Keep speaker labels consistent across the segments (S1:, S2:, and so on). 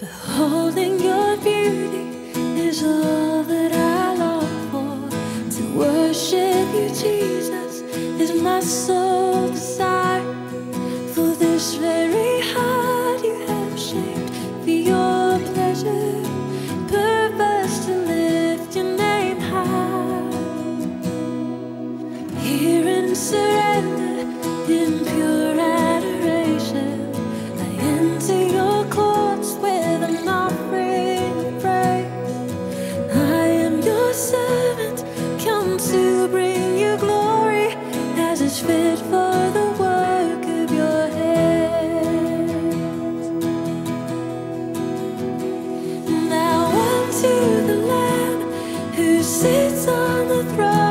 S1: Beholding your beauty is all that I long for. To worship you, Jesus, is my soul desire. sits on the throne.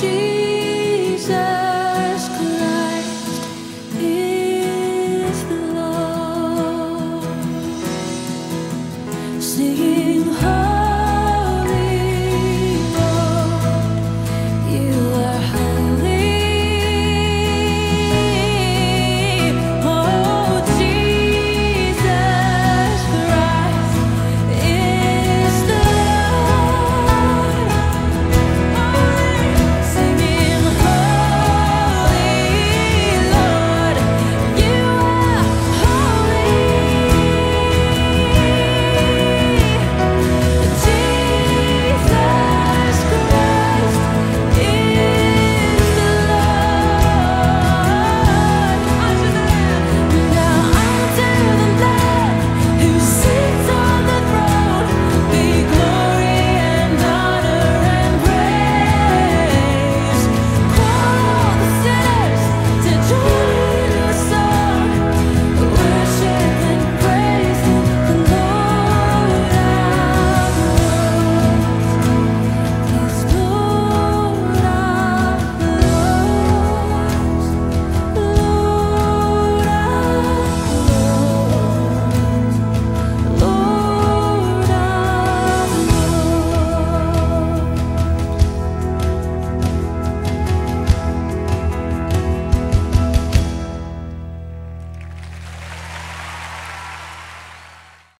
S1: she